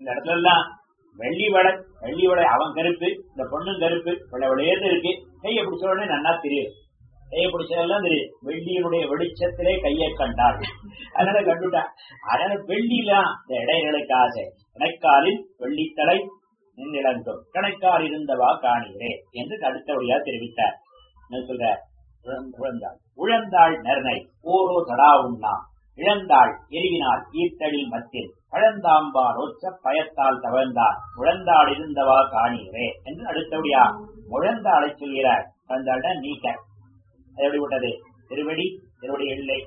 இந்த இடத்துல எல்லாம் வெள்ளி வடை வெள்ளி வடை அவன் கருப்பு இந்த பொண்ணும் கருப்பு வெள்ளை இருக்கு. கையை பிடிச்சவனே நன்னா தெரியும். கையை பிடிச்சதெல்லாம் தெரியும். வெள்ளியினுடைய வெளிச்சத்திலே கையை கண்டார் அதனால கண்டுட்டான் அதனால வெள்ளிலாம் இந்த இடைகளுக்கு ஆசை கணைக்காலில் வெள்ளித்தலை நின்னிழந்தோம் கணைக்கால் இருந்தவா காணுகிறேன் என்று அடுத்தபடியா தெரிவித்தார். என்ன சொல்ற? உழந்தாள். உழந்தாள் நிர்ணய். ஓரோ தடா உண்ணா இழந்தாள் எரிவினால் ஈர்த்தடில் மத்தில். பழந்தாம்பார் ஒற்ற பயத்தால் தவழ்ந்தார் முழந்தாள் இருந்தவா காணீரே என்று அடுத்தபடியா முழந்தாளை சொல்கிறார். தந்தாட நீக்க. அது எப்படி விட்டது திருவடி திருவடி இல்லை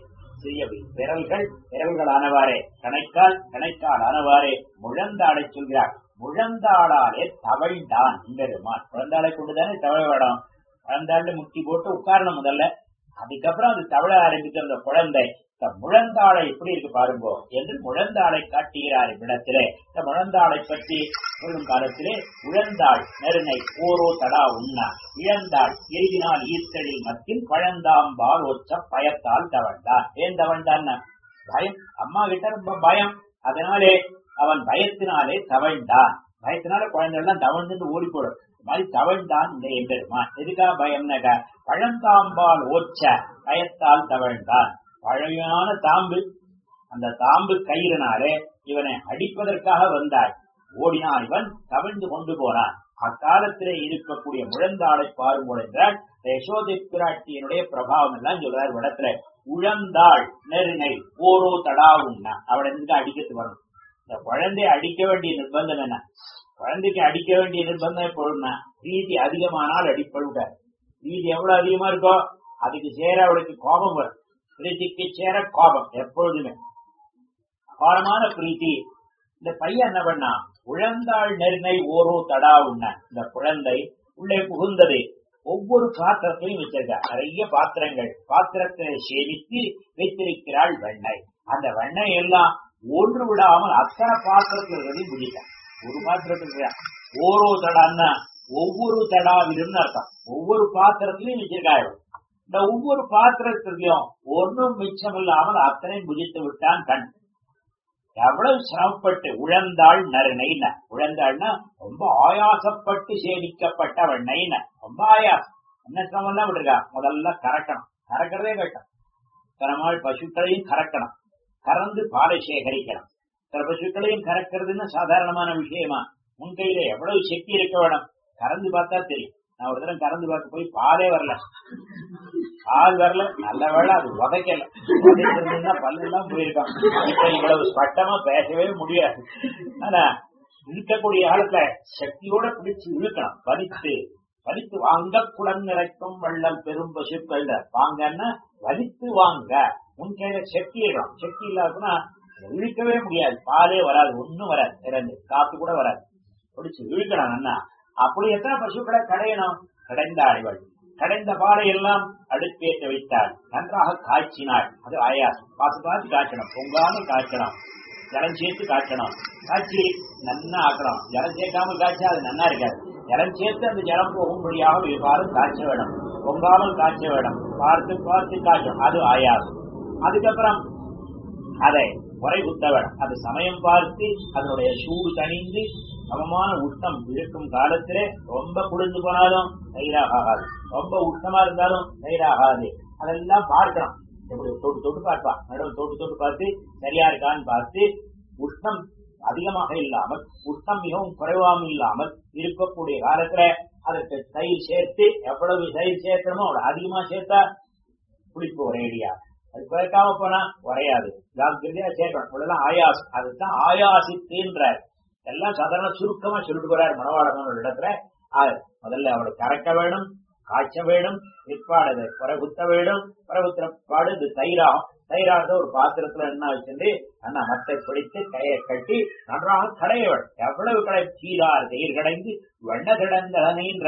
சிறிய விரல்கள் விரல்கள் ஆனவாறே கணைக்கால் கணைக்கால் ஆனவாறே முழந்தாளை சொல்கிறார். முழந்தாளாலே தவழ்ந்தான் பெருமான் முழந்தாளை கொண்டுதானே தவழ வேடம் முழந்தாள்ல முட்டி போட்டு உட்காரணும் முதல்ல. அதுக்கப்புறம் அது தவழ ஆரம்பிக்கிற அந்த குழந்தை முழந்தாளை எப்படி இருக்கு பாருங்கோ. என்று முழந்தாளை காட்டுகிறார் இவ்விடத்திலே. இந்த முழந்தாளை பற்றி சொல்லும் காலத்திலே உழந்தாள் நெருனை ஓரோ தடா உண்ணா. இழந்தாள் எரிவினால் ஈர்த்தலில் மத்தியில் பழந்தாம்பால் ஒற்ற பயத்தால் தவழ்ந்தான் ஏன் தவழ்ந்தான் பயம். அம்மா கிட்ட ரொம்ப பயம். அதனாலே அவன் பயத்தினாலே தவழ்ந்தான். பயத்தினால குழந்தைகள் தவழ்ந்துட்டு ஓடி போடும். மாதிரி தவழ்ந்தான் இந்த எம்பெருமான். எதுக்கா பயம்னாக்க பழந்தாம்பால் ஓச்ச பயத்தால் தவழ்ந்தான். பழையான தாம்பு அந்த தாம்பு கயிறுனாலே இவனை அடிப்பதற்காக வந்தாய். ஓடினான் இவன் தவிழ்ந்து கொண்டு போனான். அக்காலத்திலே இருக்கக்கூடிய முழந்தாளை பாருங்கள் என்றால் யசோதை பிராட்டியனுடைய பிரபாவம் எல்லாம் சொல்றார் இடத்துல உழந்தாள் நெருங்கை ஓரோ தடா அவளை இருந்து அடிக்கிறது வரும்? இந்த குழந்தைய அடிக்க வேண்டிய நிர்பந்தம் என்ன? குழந்தைக்கு அடிக்க வேண்டிய நிர்பந்தம் எப்பொழுதுனா ரீதி அதிகமானால் அடிப்படுவார் ரீதி எவ்வளவு அதிகமா இருக்கோ அதுக்கு சேர அவளுக்கு கோபம் வரும். பிரீத்திக்கு சேர கோபம் எப்பொழுதுமே. அபாரமான பிரீத்தி. இந்த பையன் என்ன பண்ணா உழந்தாள் நெருங்கை ஓரோ தடா உண்ண. இந்த குழந்தை உள்ளே புகுந்தது. ஒவ்வொரு பாத்திரத்தையும் வச்சிருக்கா. நிறைய பாத்திரங்கள். பாத்திரத்தை சேமித்து வைத்திருக்கிறாள் வெண்ணெய். அந்த வெண்ணெய் எல்லாம் ஒன்று விடாமல் அத்தனை பாத்திரத்தில் இருக்கிறதையும் முடிட்டான் ஒரு பாத்திரத்துக்கு ஓரோ தடான்னா ஒவ்வொரு தடாவிலும் அர்த்தம். ஒவ்வொரு பாத்திரத்திலையும் வச்சிருக்காள். இந்த ஒவ்வொரு பாத்திரத்திலையும் ஒன்றும் மிச்சம் இல்லாமல் அத்தனையும் முடித்து விட்டான் கண். எவ்வளவு சிரமப்பட்டு உழந்தாள் நறுநெய்ன உழந்தாள்னா ரொம்ப ஆயாசப்பட்டு சேமிக்கப்பட்ட நெய்ன ரொம்ப ஆயாசம். என்ன சிரமம் தான் விட்டுருக்கா? முதல்ல கறக்கணும். கறக்கிறதே கட்டம் கரமாள் பசுக்களையும் கறக்கணும். கறந்து பாலை சேகரிக்கணும். சில பசுக்களையும் கறக்கிறதுன்னு சாதாரணமான விஷயமா? உன் கையில எவ்வளவு சக்தி இருக்க வேணும்? கறந்து பார்த்தா தெரியும். நான் ஒரு தடவை கறந்து பார்க்க போய் பாலே வரல. பால் வரல. நல்ல வேலை அது உதைக்கல. உதைக்கிறதுன்னா பல்லெல்லாம் போயிருக்கான் இப்ப இவ்வளவு ஸ்பட்டமா பேசவே முடியாது. ஆனா இருக்கக்கூடிய காலத்துல சக்தியோட பிடிச்சு இழுக்கணும். வலித்து வலித்து வாங்க குடம் நிறைக்கும் வள்ளல் பெரும் பசுக்கள். வாங்கன்னா வலித்து வாங்க. உன் கையில சக்தி இடம் சக்தி இல்லாதுன்னா இழுக்கவே முடியாது. பாலே வராது. ஒண்ணும் வராது. இறந்து காத்து கூட வராது. பிடிச்சு இழுக்கணும் அண்ணா. அப்படி எத்தனை பசுக்களை கடையணும்? கடைந்த இவள். கடைந்த பாலை எல்லாம் அடுப்பேற்ற வைத்தாள். நன்றாக காய்ச்சினாள். அது ஆயாசம். பார்த்து பார்த்து காய்ச்சணும் பொங்காமல் காய்ச்சணும் ஜலம் சேர்த்து காய்ச்சணும் காய்ச்சி நன்னா ஆக்கணும். ஜலம் சேர்க்காமல் காய்ச்சா அது நன்னா இருக்காது. ஜலம் சேர்த்து அந்த ஜலம் போகும்படியாக இவ்வாறு காய்ச்ச வேணும். பொங்காமல் காய்ச்ச வேணும். பார்த்து பார்த்து காய்ச்சணும் அது ஆயாசம். அதுக்கப்புறம் அதை முறை குத்தவன் அது சமயம் பார்த்து அதனுடைய சூடு தணிந்து சமமான உஷ்ணம் இருக்கும் காலத்திலே ரொம்ப குளிர்ந்து போனாலும் தயிராக ஆகாது ரொம்ப உஷ்ணமா இருந்தாலும் தயிராகாது அதெல்லாம் பார்க்கலாம் எப்படி? தொட்டு தொட்டு பார்ப்பா. நடுவில் தொட்டு தொட்டு பார்த்து சரியா இருக்கான்னு பார்த்து உஷ்ணம் அதிகமாக இல்லாமல் உஷ்ணம் மிகவும் குறைவாகவும் இல்லாமல் இருக்கக்கூடிய காலத்துல அதற்கு தயிர் சேர்த்து எவ்வளவு தயிர் சேர்க்கணுமோ அவ்வளவு அதிகமா சேர்த்தா புளிப்பு ஒரேடியா அது குறைக்காம போனா குறையாது. ஜாக்கிரதையா சேர்க்கணும். இவ்வளவுதான் ஆயாசம். அதுதான் ஆயாசித்துன்ற எல்லாம் சாதாரண சுருக்கமா சொல்லிட்டு போறாரு மனவாளமான ஒரு இடத்துல. முதல்ல அவளை கறக்க வேணும் காய்ச்ச வேணும் பிற்பாடு பரகுத்த வேணும் குறைகுத்துற பாடு இது தயிராகும் தயிராக ஒரு பாத்திரத்துல என்ன வச்சுட்டு அண்ணா மத்தை பிடித்து கையை கட்டி நன்றாக கடைய எவ்வளவு கடை சீரார் தயிர் கடைந்து வெண்ண கிடந்தனைன்ற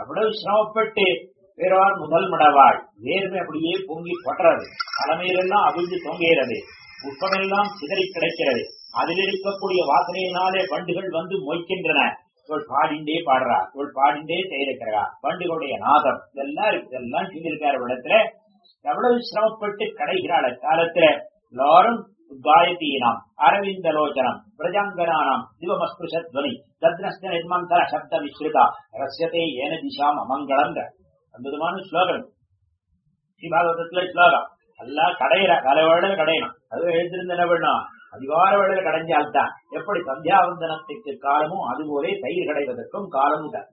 எவ்வளவு சிரமப்பட்டு வேறார் முதல் மடவாள். வேர்மை அப்படியே பொங்கி கொட்டுறது. தலைமையிலெல்லாம் அவிழ்ந்து தொங்குகிறது. உப்பமெல்லாம் சிதறி கிடைக்கிறது. அதில் இருக்கக்கூடிய வாசனையினாலே வண்டுகள் வந்து மொய்க்கின்றன. இவள் பாடிண்டே பாடுறா. இவள் பாடிண்டே செய்திருக்கிறா வண்டுகளுடைய நாதம். இதெல்லாம் இருக்கு இதெல்லாம் சொல்லியிருக்காரு இடத்துல எவ்வளவு சிரமப்பட்டு கடைகிறாள் காலத்துல எல்லாரும் அரவிந்த லோச்சனம் பிரஜாங்கனானாம் சிவமஸ்பிருஷத்வனி தத்னஸ்த நிர்மந்தர சப்த விஸ்ருதா ரசியத்தை ஏன திசாம் அமங்கலங்க. அற்புதமான ஸ்லோகம். ஸ்ரீபாகவதத்துல ஸ்லோகம். எல்லாம் கடையிற கலை வேளையில கடையணும். அது எழுந்திருந்து என்ன பண்ணும் அதிகார வேளையில கடைஞ்சால்தான். எப்படி சந்தியாவந்தனத்துக்கு காலமும் அதுபோலே தயிர் கடைவதற்கும் காலமும் தான்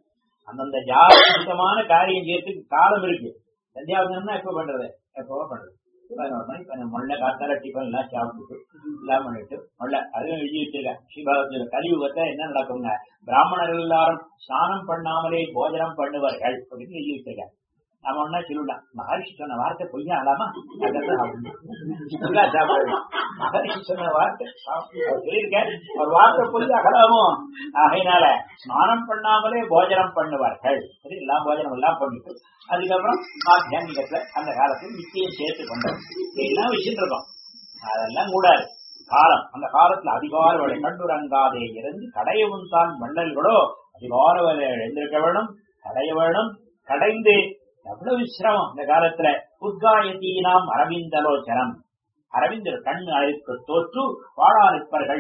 அந்தந்த ஜாதகமான காரியம் செய்யறதுக்கு காலம் இருக்கு. சந்தியாவந்தனம்னா எப்ப பண்றது? எப்போ பண்றது? பதினோரு மணிக்கு பதினொரு காத்தால டிஃபன் எல்லாம் சாப்பிட்டு எல்லாம் பண்ணிட்டு மொள்ள அதுவும் எழுதி வச்சிருக்கேன் ஸ்ரீபாகவத்துல கலியுகத்தை என்ன நடக்குங்க பிராமணர்கள் எல்லாரும் ஸ்நானம் பண்ணாமலே போஜனம் பண்ணுவார்கள் அப்படின்னு எழுதி வச்சிருக்கேன் நம்ம ஒன்னா சொல்லலாம் மகரிஷி சொன்ன வார்த்தை பொய்யா ஆலாமா மகரிஷி சொன்ன வார்த்தை சொல்லியிருக்கேன் ஒரு வார்த்தை பொய் அகலாமோ ஆகையினால ஸ்நானம் பண்ணாமலே போஜனம் பண்ணுவார்கள் சரி எல்லாம் போஜனம் எல்லாம் பண்ணிட்டு அதுக்கப்புறம் ஆத்தியானிகத்துல அந்த காலத்தில் நிச்சயம் சேர்த்து கொண்டோம் எல்லாம் விஷயம் இருக்கும் அதெல்லாம் கூடாது காலம் அந்த காலத்துல அதிகார வேலை கண்டுரங்காதே இருந்து கடையவும் தான் மன்னல்களோ அதிகார வேலை எழுந்திருக்க வேணும் கடைய வேணும் கடைந்து எவ்வளவு சிரமம் இந்த காலத்துல? உத்காயத்தீனாம் அரவிந்தலோச்சனம் அரவிந்தர் கண் அழைப்பு தோற்று வாழா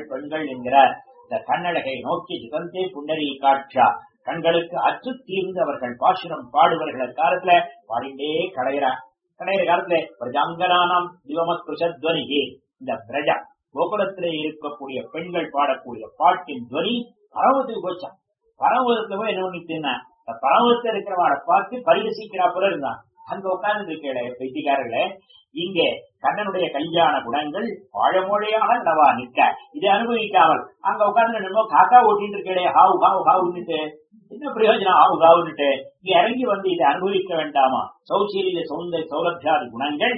பெண்கள் என்கிற இந்த கண்ணழகை நோக்கி ஜிதந்தே புண்டரி காட்சா. கண்களுக்கு அச்சு தீர்ந்து அவர்கள் பாசுரம் பாடுவர்கள் காலத்துல பாடிண்டே கடையிறார் கடையிற காலத்துல பிரஜாங்கனானாம் திவமத்வனிகி இந்த பிரஜா கோகுலத்திலே இருக்கக்கூடிய பெண்கள் பாடக்கூடிய பாட்டின் துவனி பரவத்துக்கு போச்சான் பரவத்துல போய் என்ன பண்ணிட்டு பரவத்துல இருக்கிறவாட பார்த்து பரிகசிக்கிறா போல இருந்தான் அங்க உட்கார்ந்து இருக்கிற பைத்தியக்காரர்களே இங்கே கண்ணனுடைய கல்யாண குணங்கள் வாழமொழியாக நவா நிற்க. இதை அனுபவிக்காமல் அங்க உட்கார்ந்து என்னமோ காக்கா ஓட்டிட்டு இருக்கே ஹாவு ஹாவு ஹாவுன்னுட்டு. என்ன பிரயோஜனம் ஹாவு ஹாவுன்னுட்டு? இங்க இறங்கி வந்து இதை அனுபவிக்க வேண்டாமா? சௌசீரிய சௌந்த சௌலபியாதி குணங்கள்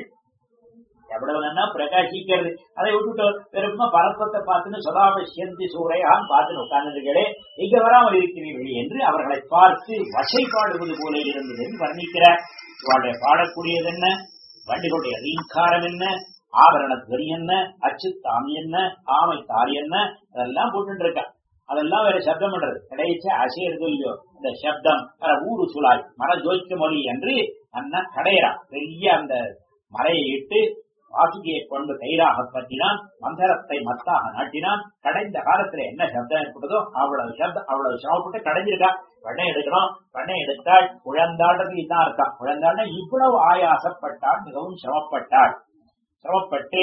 எவ்வளவுன்னா பிரகாசிக்கிறது. அதை விட்டுட்டு பெருமா பரப்பத்தை பார்த்துன்னு சதாபஷ்யந்தி சூறையான் பார்த்துன்னு உட்கார்ந்துருக்கிறே இங்க வராமல் இருக்கிறீர்கள் என்று அவர்களை பார்த்து வசை பாடுவது போல இருந்தது என்று வர்ணிக்கிறார். இவருடைய பாடக்கூடியது என்ன? வண்டிகளுடைய ரீங்காரம் என்ன? ஆபரண துவரி என்ன? அச்சுத்தாமி என்ன? ஆமை தாரி என்ன? அதெல்லாம் போட்டு இருக்கான் அதெல்லாம் வேற சப்தம் பண்றது. கிடைச்ச அசையறது இல்லையோ. இந்த சப்தம் வேற ஊரு சுழாய் மர ஜோதிக்க மொழி என்று அண்ணா கடையறான். பெரிய அந்த மலையை இட்டு வாசுகியை கொண்டு கயிறாக பற்றினான் மந்தரத்தை மத்தாக நாட்டினான். கடைந்த காலத்துல என்ன சப்தம் ஏற்பட்டதோ அவ்வளவு சப்தம் அவ்வளவு சிரமப்பட்டு கடைஞ்சிருக்கா? வெண்ணை எடுக்கணும் பெண்ணை எடுத்தாள் குழந்தாடுறது இதான் இருக்கா குழந்தாண்ட இவ்வளவு ஆயாசப்பட்டாள் மிகவும் சிரமப்பட்டாள். சிரமப்பட்டு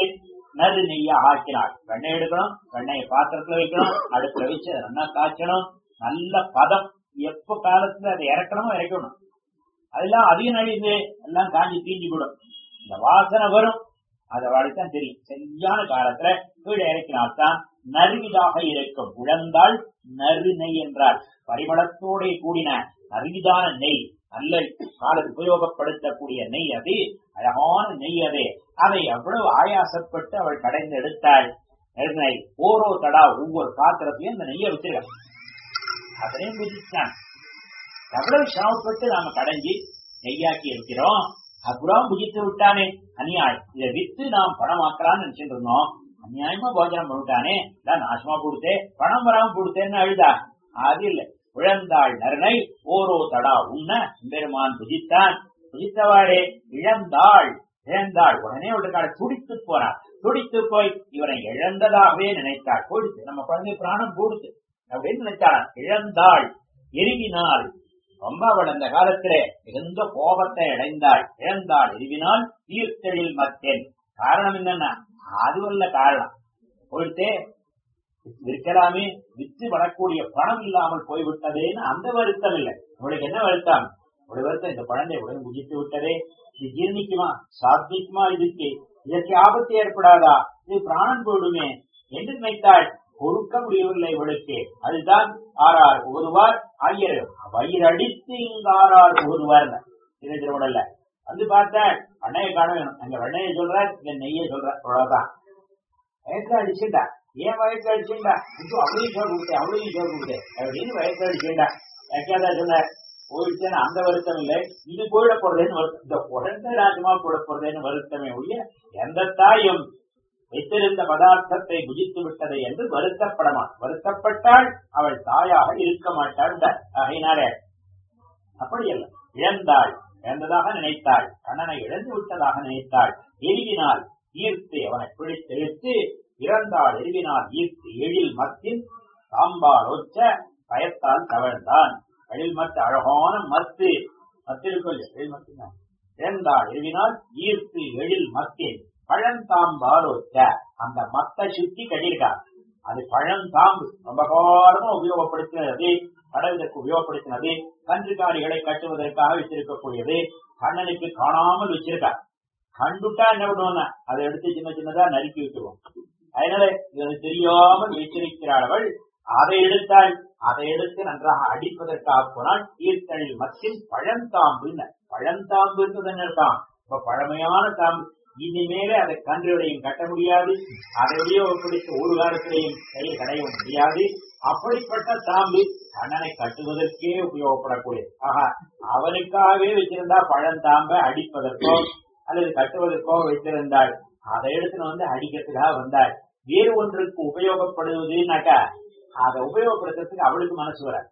நறு நெய்யா ஆக்கினாள். வெண்ணெய் எடுக்கணும் வெண்ணெயை பாத்திரத்துல வைக்கணும் அடுப்புல வச்சு நல்லா காய்ச்சணும். நல்ல பதம். எப்ப காலத்துல அதை இறக்கணுமோ இறக்கணும். அதெல்லாம் அதிகம் நழிந்து எல்லாம் காஞ்சி தீஞ்சி விடும் இந்த வாசனை வரும். அதை வாடித்தான் தெரியும். சரியான காலத்துல கீழே இறக்கினால்தான் நறுவிதாக இருக்கும். உழந்தால் நறு நெய் என்றால் பரிமளத்தோட கூடின நறுவிதான நெய் நல்ல கால உபயோகப்படுத்தக்கூடிய நெய் அது அழகான நெய் அது. அதை எவ்வளவு ஆயாசப்பட்டு அவள் கடைந்து எடுத்தாள். நெய் ஓரோ தடா ஒவ்வொரு பாத்திரத்திலையும் அந்த நெய்யை வச்சிருக்கான் அதனையும் புதிச்சான் எவ்வளவு சிரமப்பட்டு நாம கடைஞ்சி நெய்யாக்கி இருக்கிறோம். அப்புறம் புஜித்து விட்டானே அநியாயம். இதை வித்து நாம் பணமாக்கலாம்னு நினைச்சிட்டு இருந்தோம். அநியாயமா போஜனம் பண்ணிட்டானே. இதான் நாசமா கொடுத்தே பணம் வராம கொடுத்தேன்னு அழுதா. அது இல்ல. இழந்தாள் நருணை ஓரோ தடா உண்ண பெருமான் புஜித்தான். புஜித்தவாடே இழந்தாள் இழந்தாள். உடனே உடனே துடித்து போறா துடித்து போய் இவனை இழந்ததாகவே நினைத்தாள். போடுத்து நம்ம குழந்தை பிராணம் கொடுத்து அப்படின்னு நினைச்சாள் இழந்தாள் எருகினாள். ரொம்ப அவள் அந்த காலத்திலே மிகுந்த கோபத்தை அடைந்தாள் இழந்தாள். எருவினால் தீர்த்தெழில் மத்தேன். காரணம் என்னன்னா அதுவல்ல காரணம். போயிட்டே இருக்கலாமே வித்து வரக்கூடிய பணம் இல்லாமல் போய்விட்டதேன்னு அந்த வருத்தம் இல்லை. அவளுக்கு என்ன வருத்தம்? ஒரு வருத்தம் இந்த குழந்தை உடனே புஜித்து விட்டதே. இது ஜீர்ணிக்குமா? சாத்விக்குமா இதுக்கு? இதற்கு ஆபத்து ஏற்படாதா? இது பிராணம் போடுமே. என்று நினைத்தாள். பொறுக்க முடியவில்லை இவளுக்கு. அதுதான் ஆறார் ஓதுவார் ஐயர். வயிறு அடித்து இங்கு ஆறார் ஓதுவார் இது திருமணல்ல வந்து பார்த்தேன் அண்ணையை காண வேணும் அங்க வெண்ணையை சொல்ற இங்க நெய்ய சொல்ற அவ்வளவுதான். வயசுல அடிச்சுட்டா. ஏன் வயசுல அடிச்சுட்டா? இப்போ அவளையும் சோறு கொடுத்தேன் அவளையும் சோறு கொடுத்தேன். அப்படின்னு வயசுல அடிச்சுட்டா. யாக்கியாதா சொன்னார் போயிடுச்சேன்னு அந்த வருத்தம் இல்லை. இது போயிட போறதுன்னு வருத்தம். இந்த குழந்தை ராஜமா போட போறதுன்னு வருத்தமே ஒழிய எந்த தாயும் வைத்திருந்த பதார்த்தத்தை குதித்து விட்டதை என்று வருத்தப்படமா வருத்தப்பட்டால் அவள் தாயாக இருக்க மாட்டாள் ஆகையினாலே அப்படி இழந்தாள் இழந்ததாக நினைத்தாள். கண்ணனை இழந்து விட்டதாக நினைத்தாள். எரிவினால் ஈர்த்து அவனை பிடித்தெழுத்து இறந்தாள் எழுதினால் ஈர்த்து எழில் மத்தின் சாம்பால் ஒச்ச பயத்தால் தவழ்ந்தான் எழில் மத்து அழகான மத்து. மத்து எழில் மத்தினான் இழந்தாள் எருவினால் ஈர்த்து எழில் மத்தின். பழந்தாம்பால் அந்த மத்த சுத்தி கட்டியிருக்காங்க அது பழந்தாம்பு. ரொம்ப காலமா உபயோகப்படுத்தினது. கடவுளுக்கு உபயோகப்படுத்தினது. கன்றுக்காரிகளை கட்டுவதற்காக வச்சிருக்கக்கூடியது. கண்ணனுக்கு காணாமல் வச்சிருக்கா. கண்டுட்டா என்ன பண்ணுவோம்னா அதை எடுத்து சின்ன சின்னதா நறுக்கி விட்டுருவோம். அதனால இது தெரியாமல் வைத்திருக்கிறாள் அவள் அதை எடுத்தாள் அதை எடுத்து நன்றாக அடிப்பதற்காக போனால் ஈர்த்தழில் மத்தியில் பழந்தாம்புன்னு. பழந்தாம்புன்றது என்ன இருக்கான் இப்ப பழமையான தாம்பு. இனிமேலே அதை கன்றுகளையும் கட்ட முடியாது. அதை ஒப்படைத்து ஒரு காலத்திலையும் கையில் கடைய முடியாது. அப்படிப்பட்ட தாம்பு கண்ணனை கட்டுவதற்கே உபயோகப்படக்கூடிய ஆஹா அவனுக்காகவே வச்சிருந்தா பழந்தாம்ப அடிப்பதற்கோ அல்லது கட்டுவதற்கோ வைத்திருந்தாள். அதை எடுத்துன்னு வந்து அடிக்கிறதுக்காக வந்தாள். வேறு ஒன்றுக்கு உபயோகப்படுவதுனாக்கா அதை உபயோகப்படுத்துறதுக்கு அவளுக்கு மனசு வராது.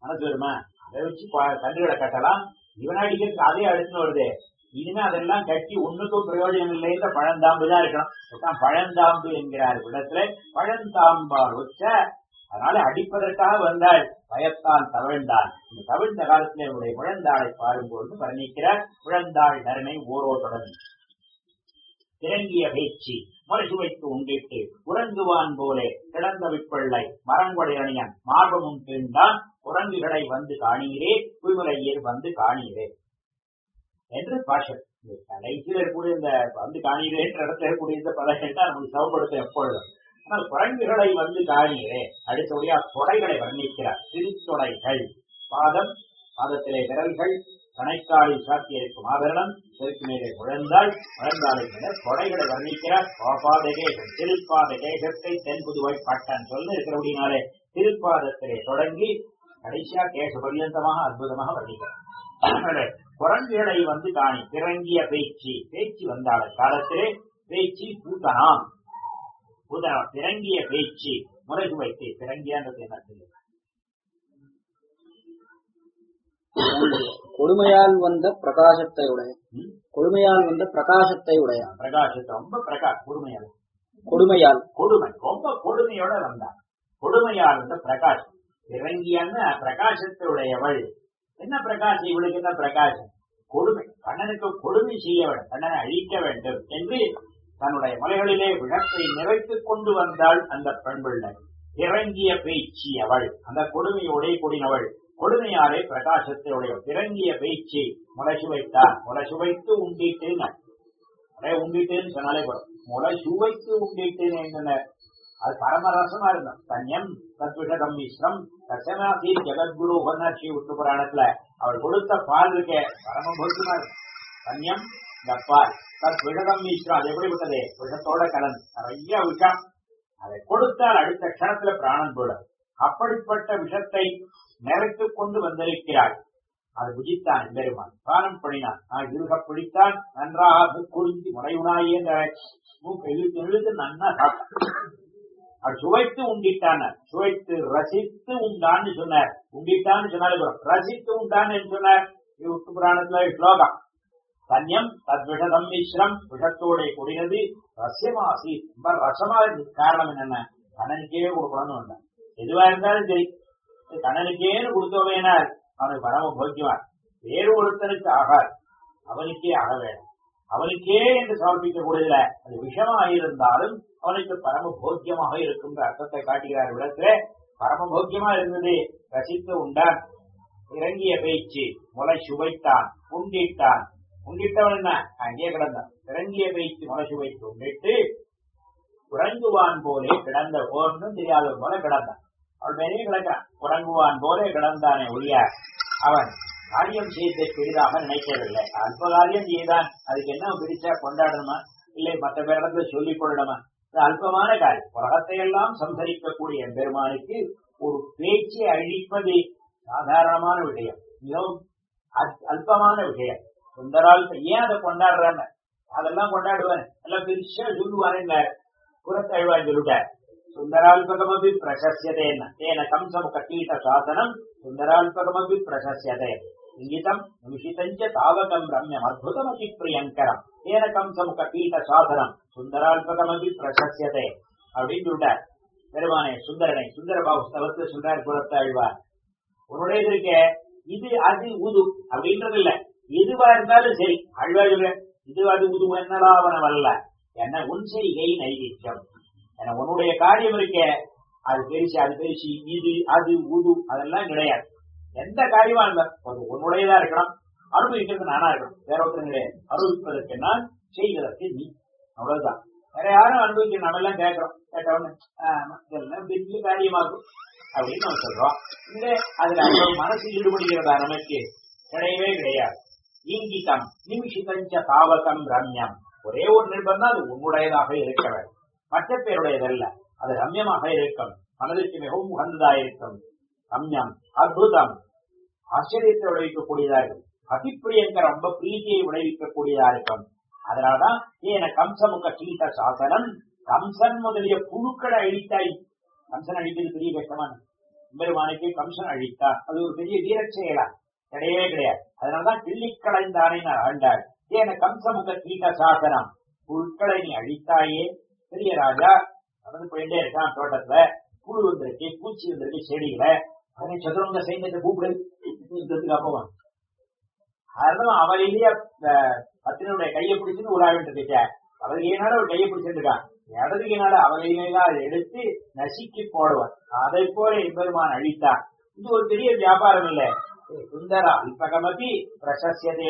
மனசு வருமா? அதை வச்சு ப- கன்றுகளை கட்டலாம். இவன் அடிக்கிறதுக்கு அதே அடுத்துன்னு வருதே. இனிமே அதெல்லாம் கட்டி ஒண்ணுக்கும் பிரயோஜனம் இல்லை இந்த பழந்தாம்பு தான் இருக்கணும் பழந்தாம்பு என்கிறார் இடத்துல பழந்தாம்பார் உச்ச அதனால அடிப்பதற்காக வந்தாள். பயத்தால் தவிழ்ந்தாள் இந்த தவிழ்ந்த காலத்துல என்னுடைய குழந்தாளை பாரும்போது வர்ணிக்கிறார் குழந்தாள் தருமை ஓரோ தொடர்ந்து திரங்கிய பேச்சு மறுசு உண்டிட்டு உறங்குவான் போலே கிடந்த விப்பிள்ளை மரங்கொடையணியன் மார்பமும் தீண்டான் குரங்குகளை வந்து காணீரே குய்முலையீர் வந்து காணீரே என்று பாஷம் கடைசியில் இருக்கக்கூடிய இந்த வந்து காணிகளே என்ற இடத்துல இருக்கக்கூடிய இந்த பதங்கள் தான் நமக்கு சவப்படுத்த எப்பொழுதும். ஆனால் குரங்குகளை வந்து காணிகளே அடுத்தபடியா தொடைகளை வர்ணிக்கிறார். திருத்தொடைகள். பாதம் பாதத்திலே விரல்கள் கணைக்காலை சாத்தியிருக்கும் ஆபரணம் செருக்கு மேலே முழந்தாள் முழந்தாளை மேல தொடைகளை வர்ணிக்கிறார். பாபாத கேசம் திருப்பாத கேசத்தை தென்புதுவாய் பட்டன் சொல்லு இருக்கிறபடினாலே திருப்பாதத்திலே தொடங்கி கடைசியா கேச பரியந்தமாக அற்புதமாக வர்ணிக்கிறார். குரங்குகளை வந்து காணி பிறங்கிய பேச்சு. பேச்சு வந்தாள் காலத்திலே பேச்சு பூதனாம் பூதனம் பிறங்கிய பேச்சு. முறைகு வைத்து பிறங்கியன்றது என்ன கொடுமையால் வந்த பிரகாசத்தை உடைய? கொடுமையால் வந்த பிரகாசத்தை உடைய. பிரகாசத்தை ரொம்ப பிரகா கொடுமையால. கொடுமையால். கொடுமை. ரொம்ப கொடுமையோட வந்தான். கொடுமையால் இருந்த பிரகாசம். இறங்கியான பிரகாசத்துடையவள் என்ன பிரகாசம்? இவளுக்கு என்ன பிரகாசம்? கொடுமை. கண்ணனுக்கு கொடுமை செய்ய வேண்டும். கண்ணனை அழிக்க வேண்டும் என்று தன்னுடைய மலைகளிலே விளக்கை நிறைத்துக் கொண்டு வந்தாள் அந்த பெண் பிள்ளை இறங்கிய பேச்சு அவள். அந்த கொடுமையோடே கூடினவள். கொடுமையாலே பிரகாசத்தை உடைய இறங்கிய பேச்சு முளை சுவைத்தார் முளை சுவைத்து உண்டிட்டேன் உண்டிட்டேன்னு சொன்னாலே போதும். முளை சுவைத்து உண்டிட்டேன் என்ன அது பரமரசமா இருந்தோம் தன்யம் தத்விஷதம் மிஸ்ரம். தசனாசி ஜெகத்குரு உபநாட்சி விட்டு புராணத்துல அவள் கொடுத்த பால் இருக்க பரமபோக்கியமா இருக்கும் தன்யம் இந்த பால். தத் விஷதம் மிஸ்ரம். அது எப்படிப்பட்டது விஷத்தோட கலந்து. நிறைய விஷம். அதை கொடுத்தால் அடுத்த க்ஷணத்துல பிராணன் போடும். அப்படிப்பட்ட விஷத்தை நிறைத்து கொண்டு வந்திருக்கிறாள். அது புஜித்தான் பெருமான் பானம் பண்ணினான் நான் இருக பிடித்தான். நன்றாக குறிஞ்சி முறையுனாயே இந்த மூக்கை இழுத்து இழுத்து நன்னா சாப்பிட்டான். சுவைத்து உண்டிட்டான சுவைத்து ரசித்து உண்டான்னு சொன்னார். உண்டிட்டான்னு சொன்னாரு ரசித்து உண்டான் சொன்னார். உத்து புராணத்துல ஸ்லோகம் தன்யம் தத்விஷதம் மிஸ்ரம் விஷத்தோட கூடினது ரசியமாசி ரொம்ப ரசமா இருக்கு காரணம் என்னென்ன? கணனுக்கே கொடுக்கணும்னு எதுவா இருந்தாலும் சரி. கணனுக்கேன்னு கண்ணனுக்கேன்னு அவனுக்கு பரம போக்கிவான் வேறு ஒருத்தனுக்கு ஆகாது. அவனுக்கே ஆக வேணும் அவனுக்கே என்று சமர்ப்பிக்க கூடியதில்ல. அது விஷமா இருந்தாலும் அவனுக்கு பரம போக்கியமாக இருக்குன்ற அர்த்தத்தை காட்டுகிறார் விடத்துல பரம போக்கியமா இருந்தது. ரசித்து உண்டான். இறங்கிய பேச்சு. முளை சுவைத்தான். உண்டிட்டான். உண்டிட்டவன் என்ன? அங்கே கிடந்தான். இறங்கிய பேச்சு முளை சுவைத்து உண்டிட்டு உறங்குவான் போலே கிடந்த போர்னும் தெரியாத போல கிடந்தான். அவள் மேலே கிடக்கிறான். உறங்குவான் போலே கிடந்தானே ஒழிய அவன் காரியம் செய்த பெரிதாக நினைக்கவில்லை. அல்ப காரியம் செய்தான். அதுக்கு என்ன பிரிச்சா கொண்டாடணுமா? இல்லை மற்ற பேரிடத்துல சொல்லிக் கொள்ளணுமா? அல்பமான காரியம். உலகத்தை எல்லாம் சம்சரிக்கக்கூடிய பெருமானுக்கு ஒரு பேச்சை அழிப்பது சாதாரணமான விஷயம் மிகவும் அல்- அல்பமான விஷயம் சுந்தரால் ஏன் அதை கொண்டாடுறாங்க? அதெல்லாம் கொண்டாடுவேன் எல்லாம் பெருசா சொல்லுவாருங்க. புறத்தழ்வார் சொல்லிட்டார். சுந்தரால்பகமபி பிரசஸ்யதேன தேன கம்சமுக கீட்ட சாசனம். சுந்தரால்பகமபி பிரசஸ்யதே இங்கிதம் நிமிஷிதஞ்ச தாவகம் ரம்யம் அற்புதமதி பிரியங்கரம். தேன சமுக பீத சாதனம். சுந்தரால்பகமதி பிரசசியதே அப்படின்னு சொல்லிட்டார் பெருமானே சுந்தரனை சுந்தரபாபு ஸ்தவத்தை சொல்றார் குலத்தாழ்வார். உன்னுடையது இருக்க இது அது உது அப்படின்றது இல்ல எதுவா இருந்தாலும் சரி. ஆழ்வார் இது அது உது என்னலாவனவல்ல என்ன உன் செய்கை நைவேத்தியம். என உன்னுடைய காரியம் இருக்க. அது பெருசு அது பெருசு இது அது உது அதெல்லாம் கிடையாது. எந்த காரியமா இல்ல. அது உன்னுடையதா இருக்கலாம் அனுபவிக்கிறது நானா இருக்கணும். வேற ஒருத்தர் கிடையாது அனுபவிப்பதற்கு நான் செய்வதற்கு நீ. அவ்வளவுதான். வேற யாரும் அனுபவிக்க நம்ம எல்லாம் கேட்கிறோம். கேட்டவொடனே ஆமா, இதெல்லாம் பெரிய காரியமாகும் அப்படின்னு நம்ம சொல்றோம். இல்ல அதுல மனசு ஈடுபடுகிறதா நமக்கு கிடையவே கிடையாது. இங்கிதம் நிமிஷிதஞ்ச தாவகம் ரம்யம். ஒரே ஒரு நிர்பந்தம் அது உன்னுடையதாக இருக்க வேண்டும். மற்ற பேருடையதல்ல. அது ரம்யமாக இருக்கும் மனதிற்கு மிகவும் உகந்ததாக இருக்கும் ரம்யம் அற்புதம். ஆச்சரியத்தை விளைவிக்கக்கூடியதா இருக்கும். அதிப்பிரியங்க ரொம்ப பிரீதியை விளைவிக்கக்கூடியதா இருக்கும் அதனாலதான் ஏன கம்சமுக கீட்ட சாசனம் கம்சன் முதலிய புழுக்களை அழித்தாய். கம்சன் அழிக்கிறது பெரிய கஷ்டமான பெருமானுக்கு கம்சன் அழித்தா அது ஒரு பெரிய வீரச் செயலா கிடையவே கிடையாது. அதனாலதான் கிள்ளி களைந்தானே நான் ஆண்டாள். ஏன கம்சமுக கீட்ட சாசனம் புழுக்களை நீ அழித்தாயே. பெரிய ராஜா நடந்து போயிட்டே இருக்கான் தோட்டத்துல. புழு வந்திருக்கு பூச்சி வந்திருக்கு செடியில அதனை சதுரங்க சைன்யத்தை கூப்பிடு. யுத்தத்துக்கு போவான் அதனால அவரையிலேயே பத்தினுடைய கையை பிடிச்சிட்டு உலாவிட்டு இருக்க. அவர் கையினால ஒரு கையை பிடிச்சிருக்கான் இடது கையினால அவரையில எடுத்து நசுக்கி போடுவான். அதை போல எம்பெருமான் அழித்தான். இது ஒரு பெரிய வியாபாரம் இல்ல. சுந்தரா அல்பகமதி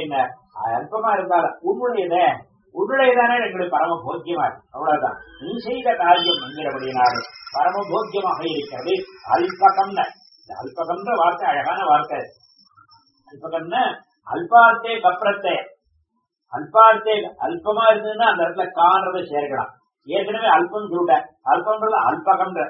என்ன? அல்பமா இருந்தாலும் உன்னுடையதே. உன்னுடையதானே எங்களுக்கு பரம போக்கியமா இருக்கு அவ்வளவுதான். நீ செய்த காரியம் என்கிறபடினாலே பரம போக்கியமாக இருக்கிறது அல்பகம்ன. அல்பகம்ன்ற வார்த்தை அழகான வார்த்தை அல்பகம்னா அல்பார்த்தே கப்ரத்தே. அல்பார்த்தே அல்பமா இருந்ததுன்னா அந்த இடத்துல கான்றதை சேர்க்கலாம். ஏற்கனவே அல்பம் சொல்ற அல்பம்ன்றது அல்பகம்ன்ற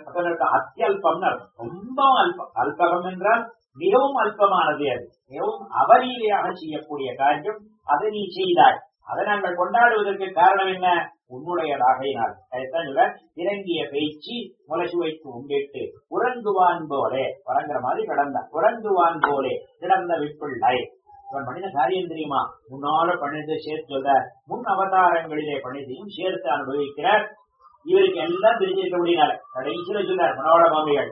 அத்தியல்பம்னு ரொம்ப அல்பம். அல்பகம் என்றால் மிகவும் அல்பமானது அது. மிகவும் அவரீதியாக செய்யக்கூடிய காரியம் அதை நீ செய்தாய். அதை நாங்கள் கொண்டாடுவதற்கு காரணம் என்ன? உன்னுடையதாகையினால். அதைத்தான் சொல்ற இறங்கிய பேச்சு முளசு வைத்து உண்டிட்டு உறங்குவான் போலே வழங்குற மாதிரி கிடந்தான் உறங்குவான் போலே கிடந்த விப்பிள்ளை இவன் பண்ணின காரியம் தெரியுமா? முன்னால பணிந்து சேர்த்து சொல்ற முன் அவதாரங்களிலே பணிதையும் சேர்த்து அனுபவிக்கிறார். இவருக்கு எல்லாம் தெரிஞ்சிருக்க முடியினார் கடைசியில சொல்றார் மனோட மாமிகள்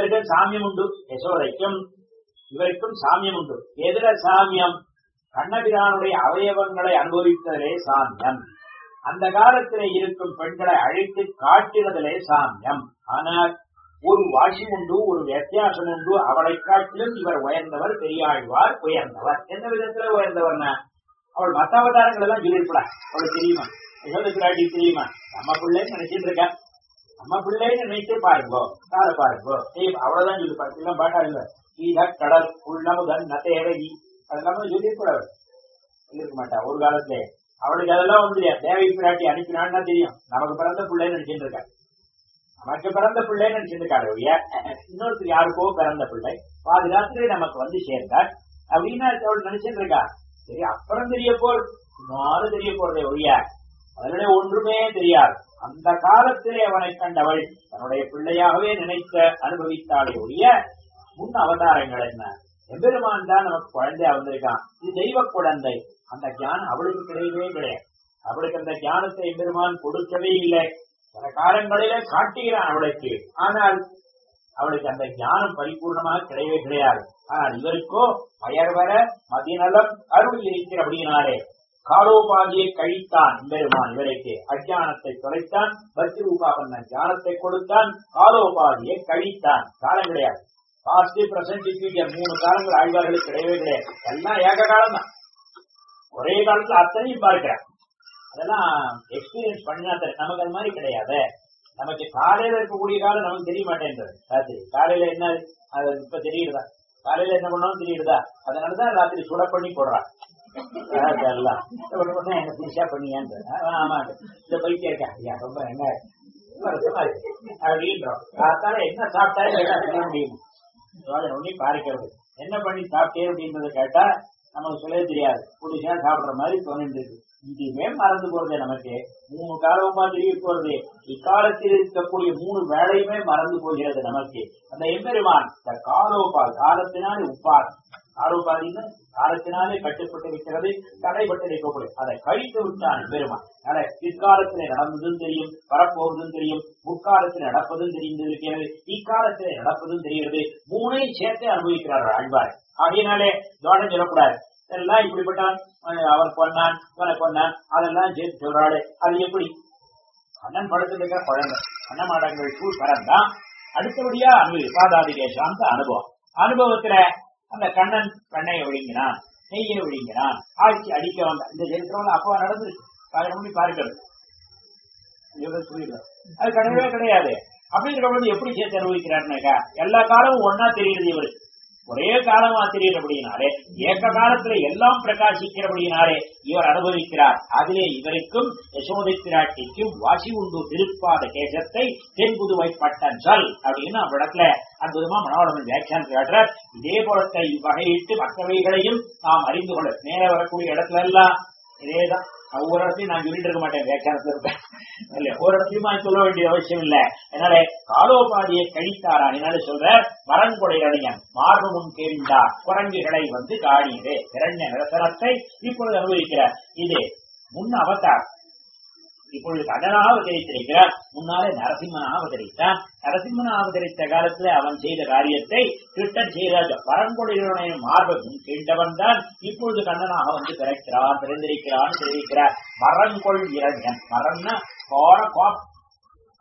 ரெண்டு சாமியம் உண்டு யசோதைக்கும் இவருக்கும் சாமியம் உண்டு. எதிர சாமியம்? கண்ணபிரானுடைய அவயவங்களை அனுபவித்ததிலே சாமியம். அந்த காலத்திலே இருக்கும் பெண்களை அழைத்து காட்டினதிலே சாமியம். ஆனால் ஒரு வாசி உண்டு ஒரு வித்தியாசம் உண்டு அவளை காட்டிலும் இவர் உயர்ந்தவர் பெரியாழ்வார் உயர்ந்தவர். எந்த விதத்துல உயர்ந்தவர்னா அவள் மத்த அவதாரங்கள் எல்லாம் சொல்லியிருப்பா அவளுக்கு தெரியுமா? யசோதராட்டி தெரியுமா? நம்ம பிள்ளைன்னு நினைச்சிட்டு இருக்கா? நம்ம பிள்ளைன்னு நினைச்சு பாருங்கோ கால பாருங்கோ. ஏய் அவ்வளவுதான் சொல்லி பாருங்க பாட்டா இல்ல ஈக கடல் உள்ளமுதன் நத்தேவகி அதெல்லாம் சொல்லியிருக்கூடாது சொல்லியிருக்க மாட்டா. ஒரு காலத்துல அவளுக்கு அதெல்லாம் வந்து தேவை பிராட்டி அனுப்பினான்னா தெரியும். நமக்கு பிறந்த பிள்ளைன்னு நினைச்சிட்டு இருக்காரு நமக்கு பிறந்த பிள்ளைன்னு நினைச்சிருக்காரு. ஒழிய இன்னொருத்தர் யாருக்கோ பிறந்த பிள்ளை. பாதி ராத்திரி நமக்கு வந்து சேர்ந்தார். அப்படின்னு அவள் நினைச்சிட்டு இருக்கா சரி அப்புறம் தெரிய போல் இன்னொரு தெரிய போறதே ஒழிய அதனுடைய ஒன்றுமே தெரியாது. அந்த காலத்திலே அவனை கண்டவள் தன்னுடைய பிள்ளையாகவே நினைத்த அனுபவித்தாளே ஒழிய முன் அவதாரங்கள் என்ன? எம்பெருமான் தான் நமக்கு குழந்தையா வந்திருக்கான். இது தெய்வ குழந்தை. அந்த ஞானம் அவளுக்கு கிடையவே கிடையாது. அவளுக்கு அந்த ஞானத்தை எம்பெருமான் கொடுக்கவே இல்லை. பல காலங்களில காட்டுகிறான் அவளுக்கு. ஆனால் அவளுக்கு அந்த ஞானம் பரிபூர்ணமாக கிடையவே கிடையாது. ஆனால் இவருக்கோ பெயர் வர மதிநலம் அருள் இருக்கிற அப்படினாலே காலோபாதியை கழித்தான் பெருமான் இவருக்கு. அஜானத்தை தொலைத்தான் பக்தி ரூபாவண்ண ஞானத்தை கொடுத்தான் காலோபாதியை கழித்தான். காலம் கிடையாது. பாஸ்ட் பிரசன்ட் ஃபியூச்சர் மூணு காலங்கள் ஆழ்வார்களுக்கு கிடையவே கிடையாது. எல்லாம் ஏக காலம் தான் ஒரே காலத்துல அத்தனையும் பார்க்கிறேன் அதெல்லாம் எக்ஸ்பீரியன்ஸ் பண்ணினா தெரியும். நமக்கு அது மாதிரி கிடையாது. நமக்கு காலையில இருக்கக்கூடிய காலம் நமக்கு தெரிய மாட்டேன்றது. ராத்திரி. காலையில என்ன அது இப்ப தெரியுதா? காலையில என்ன பண்ணாலும் தெரியுதா? அதனாலதான் ராத்திரி சுட பண்ணி போடுறான். என்ன புதுசா ஆமா இந்த பைத்தியம் இருக்கா? ஐயா ரொம்ப என்ன? வருஷமா இருக்கு அப்படின்றோம் காத்தால என்ன சாப்பிட்டாலும் முடியும் அதை ஒண்ணி என்ன பண்ணி சாப்பிட்டே அப்படின்றத கேட்டா நமக்கு சொல்லவே தெரியாது. புதுசா சாப்பிடுற மாதிரி தோணிட்டு இருக்கு. இதுவே மறந்து போறது நமக்கு. மூணு காலமா திரும்பி போறது. இக்காலத்தில் இருக்கக்கூடிய மூணு வேலையுமே மறந்து போகிறது நமக்கு. அந்த எம்பெருமான் இந்த காலோபால் காலத்தினால் உப்பார் ஆரோபாதின்னு காலத்தினாலே கட்டுப்பட்டு இருக்கிறது தடைப்பட்டு இருக்கக்கூடிய அதை கழித்து விட்டான் பெருமான். அதை பிற்காலத்திலே நடந்ததும் தெரியும் வரப்போவதும் தெரியும் முற்காலத்தில் நடப்பதும் தெரிந்திருக்கிறது இக்காலத்திலே நடப்பதும் தெரிகிறது. மூணையும் சேர்த்தே அனுபவிக்கிறார் ஆழ்வார். ஆகையினாலே தோட்டம் சொல்லக்கூடாது. எல்லாம் இப்படிப்பட்டான் அவர் பொன்னான் இவனை கொன்னான் அதெல்லாம் சேர்த்து சொல்றாரு. அது எப்படி? அண்ணன் படத்தில் இருக்கிற குழந்தை கண்ணமாடங்கள் சூழ் பரந்தான் அடுத்தபடியா அனுபவி பாதாதிகேஷாந்த அனுபவம். அனுபவத்துல அந்த கண்ணன் கண்ணை ஒழுங்கினான் நெய்யை ஒழுங்கினான் ஆட்சி அடிக்க வந்தான். இந்த சரித்திரம் அப்போ நடந்துருக்கு காரணம் பண்ணி பார்க்கிறது இவர்கள் புரியல. அது கிடையவே கிடையாது. அப்படிங்கிற பொழுது எப்படி சேர்த்து அனுபவிக்கிறாருனாக்கா எல்லா காலமும் ஒன்னா தெரியுது இவரு ஒரே காலமா தெரியுறபடியினாலே ஏக்க காலத்துல எல்லாம் பிரகாசிக்கிறபடியினாலே இவர் அனுபவிக்கிறார். அதிலே இவருக்கும் யசோதை பிராட்டிக்கும் வாசி உண்டு திருப்பாத கேசத்தை தென்புதுவை பட்டன் சொல் அப்படின்னு அவ்விடத்துல அற்புதமா மனோரமன் வியாக்கியான் காட்டுறார். இதே போலத்தை வகையிட்டு மற்றவைகளையும் நாம் அறிந்து கொள்ள மேலே வரக்கூடிய இடத்துல எல்லாம் இதேதான். ஒவ்வொரு இடத்தையும் நான் சொல்லிட்டு இருக்க மாட்டேன். வியாக்கியானத்துல இருப்பேன். இல்ல ஒரு இடத்தையும் நான் சொல்ல வேண்டிய அவசியம் இல்ல. அதனால காலோபாதியை கழித்தாரா? என்னால சொல்ற மரங்கொடை அணியன் மார்பமும் குரங்குகளை வந்து காணியது இரண்ய நிரசனத்தை இப்பொழுது அனுபவிக்கிறார். இது முன் அவதார். இப்பொழுது கடனாக அவதரித்திருக்கிறார் முன்னாலே நரசிம்மனாக அவதரித்தான் நரசிம்மனாக அவதரித்த காலத்துல அவன் செய்த காரியத்தை கிருஷ்ணன் செய்த பரங்கொடிகளுடைய மார்பகம் கேட்டவன் தான் இப்பொழுது கண்ணனாக வந்து பிறக்கிறான் பிறந்திருக்கிறான் தெரிவிக்கிறார். மரங்கொள் இரண்யன். மரம்னா கோர கோப்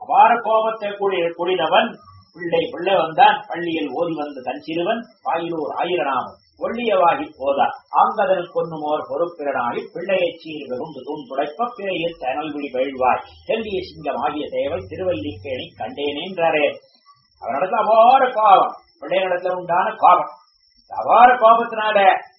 அபார கோபத்தை கூடிய கூடினவன். பிள்ளை பிள்ளை வந்தான். பள்ளியில் ஓதி வந்த தன் சிறுவன். வாயிலூர் ஆயிரநாமம் ஒள்ளியவாகி போதா. ஆங்கதல் கொன்னுமோர் பொறுப்பிரனாகி பிள்ளையை சீர் வெகுண்டு தூண் துடைப்ப பிறையில் தனல் வெழ்வாய். செல்லிய சிங்கம் ஆகிய தேவை திருவல்லிக்கேணி கண்டேனேன்றாரே அவனிடத்துல அபார கோபம் பிள்ளைகளிடத்துல உண்டான கோபம் அபார கோபத்தினால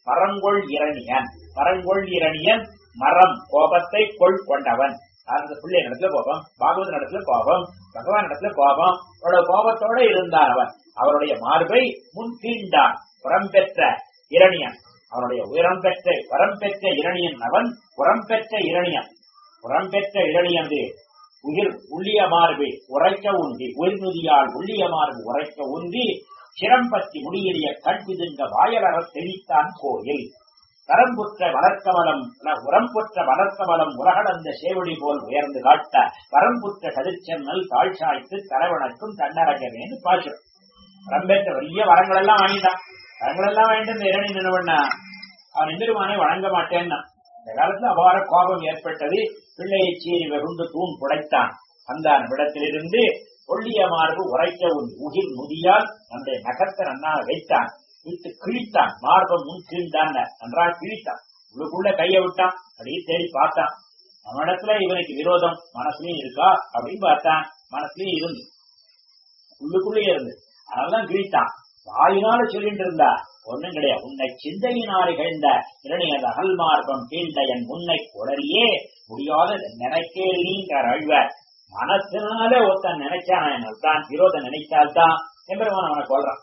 மரங்கொள் இரணியன். மரங்கொள் இரணியன் மரம் கோபத்தை கொள் கொண்டவன். அந்த பிள்ளை நடத்துல கோபம் பாகவத நடத்துல கோபம் பகவான் இடத்துல கோபம் அவரோட கோபத்தோட இருந்தான் அவன். அவருடைய மார்பை முன் தீண்டான் புறம் பெற்ற இரணியன். அவனுடைய உயரம் பெற்ற வரம் பெற்ற இரணியன் அவன் புறம் பெற்ற இரணியன். புறம் பெற்ற இரணியன் உயிர் உள்ளிய மார்பு உரைக்க உந்தி உயிர்நுதியால் உள்ளிய மார்பு உரைக்க உந்தி சிரம்பத்தி கண் கண்பிதுங்க வாயலர தெளித்தான் கோயில். கரம்புற்ற வளர்க்கவலம் உரம்புற்ற வளர்க்கவலம் உலகளந்த சேவடி போல் உயர்ந்து காட்ட வரம்புற்ற கதிர்ச்சென்னல் தாழ்ச்சாய்த்து தலைவணக்கும் தன்னரகவேன்னு பாசுரம். வரம்பெற்ற വലിய வரங்கள் எல்லாம் வாங்கிட்டான் வரங்கள் எல்லாம் வாங்கிட்டு இந்த இரணி நினைவண்ணா அவன் எந்திருமானே வழங்க மாட்டேன்னா. இந்த காலத்துல அபார கோபம் ஏற்பட்டது. பிள்ளையை சீறி வெகுண்டு தூண் புடைத்தான். அந்த விடத்திலிருந்து கொள்ளிய மார்பு உரைக்க உன் உகிர் முதியால் அந்த நகத்தை நன்னாக வைத்தான். விட்டு கிழித்தான். மார்பம் முன் கீழ்ந்தான். நன்றாக கிழித்தான். உள்ளுக்குள்ள கைய விட்டான். அப்படியே தேடி பார்த்தான். அவனிடத்துல இவனுக்கு விரோதம். மனசுலயும் இருக்கா அப்படின்னு பார்த்தான். மனசுலயும் இருந்து. உள்ளுக்குள்ளே இருந்து. அதனாலதான் கிழித்தான். வாயினால சொல்லிட்டு இருந்தா ஒண்ணும் கிடையாது. உன்னை சிந்தையினால் இகழ்ந்த இரணியது அகல் மார்க்கம் கீழ்ந்த என் முன்னை குளறியே முடியாத நினைக்கேறிங்கிற அழ்வர். மனத்தினாலே ஒருத்தன் நினைச்சான் தான் விரோதம் நினைச்சால்தான் எம்பெருமான் அவனை கொள்றான்